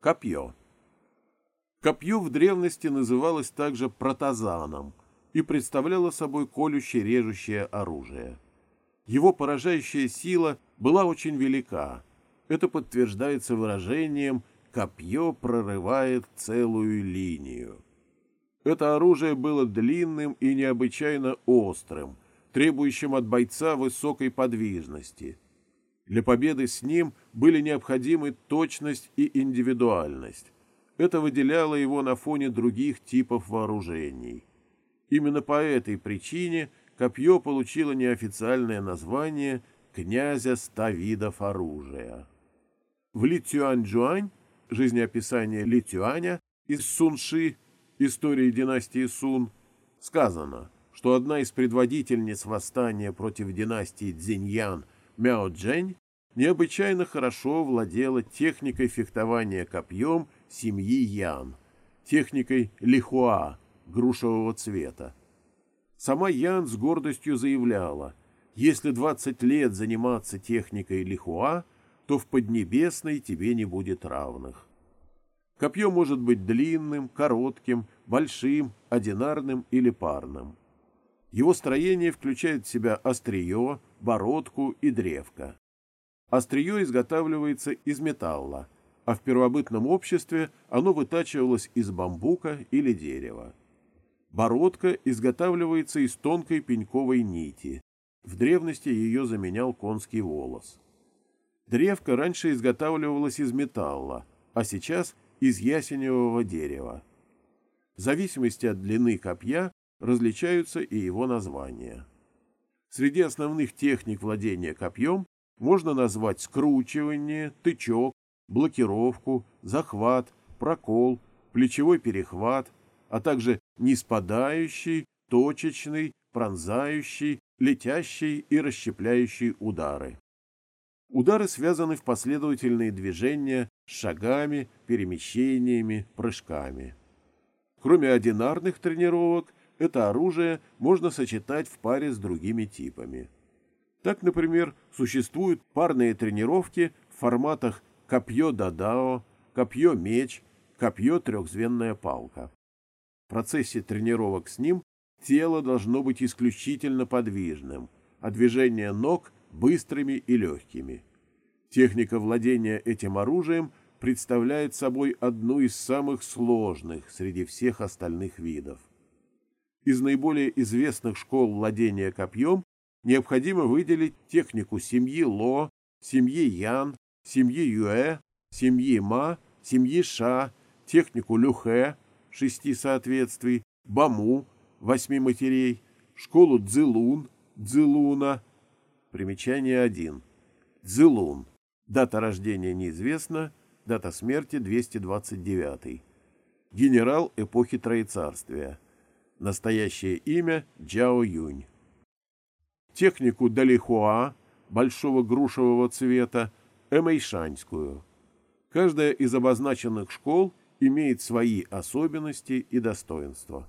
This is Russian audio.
Копье. Копье в древности называлось также протазаном и представляло собой колюще-режущее оружие. Его поражающая сила была очень велика. Это подтверждается выражением «копье прорывает целую линию». Это оружие было длинным и необычайно острым, требующим от бойца высокой подвижности – для победы с ним были необходимы точность и индивидуальность. Это выделяло его на фоне других типов вооружений. Именно по этой причине копье получило неофициальное название «князя ста видов оружия». В Ли Цюань-Джуань, жизнеописание Ли Цюаня из Сунши, истории династии Сун, сказано, что одна из предводительниц восстания против династии Цзиньян – Мяо Джень необычайно хорошо владела техникой фехтования копьем семьи Ян, техникой лихуа, грушевого цвета. Сама Ян с гордостью заявляла, если 20 лет заниматься техникой лихуа, то в Поднебесной тебе не будет равных. Копье может быть длинным, коротким, большим, одинарным или парным. Его строение включает в себя острие, бородку и древко. Острие изготавливается из металла, а в первобытном обществе оно вытачивалось из бамбука или дерева. Бородка изготавливается из тонкой пеньковой нити. В древности ее заменял конский волос. Древко раньше изготавливалось из металла, а сейчас из ясеневого дерева. В зависимости от длины копья различаются и его названия. Среди основных техник владения копьем можно назвать скручивание, тычок, блокировку, захват, прокол, плечевой перехват, а также неспадающий, точечный, пронзающий, летящий и расщепляющий удары. Удары связаны в последовательные движения с шагами, перемещениями, прыжками. Кроме одинарных тренировок, это оружие можно сочетать в паре с другими типами. Так, например, существуют парные тренировки в форматах копье-дадао, копье-меч, копье-трехзвенная палка. В процессе тренировок с ним тело должно быть исключительно подвижным, а движения ног – быстрыми и легкими. Техника владения этим оружием представляет собой одну из самых сложных среди всех остальных видов. Из наиболее известных школ владения копьем необходимо выделить технику семьи Ло, семьи Ян, семьи Юэ, семьи Ма, семьи Ша, технику Люхэ, шести соответствий, Баму, восьми матерей, школу Цзилун, Цзилуна. Примечание 1. Цзилун. Дата рождения неизвестна, дата смерти 229. Генерал эпохи Троецарствия. Настоящее имя Джао Юнь. Технику Далихуа, большого грушевого цвета, эмэйшаньскую. Каждая из обозначенных школ имеет свои особенности и достоинства.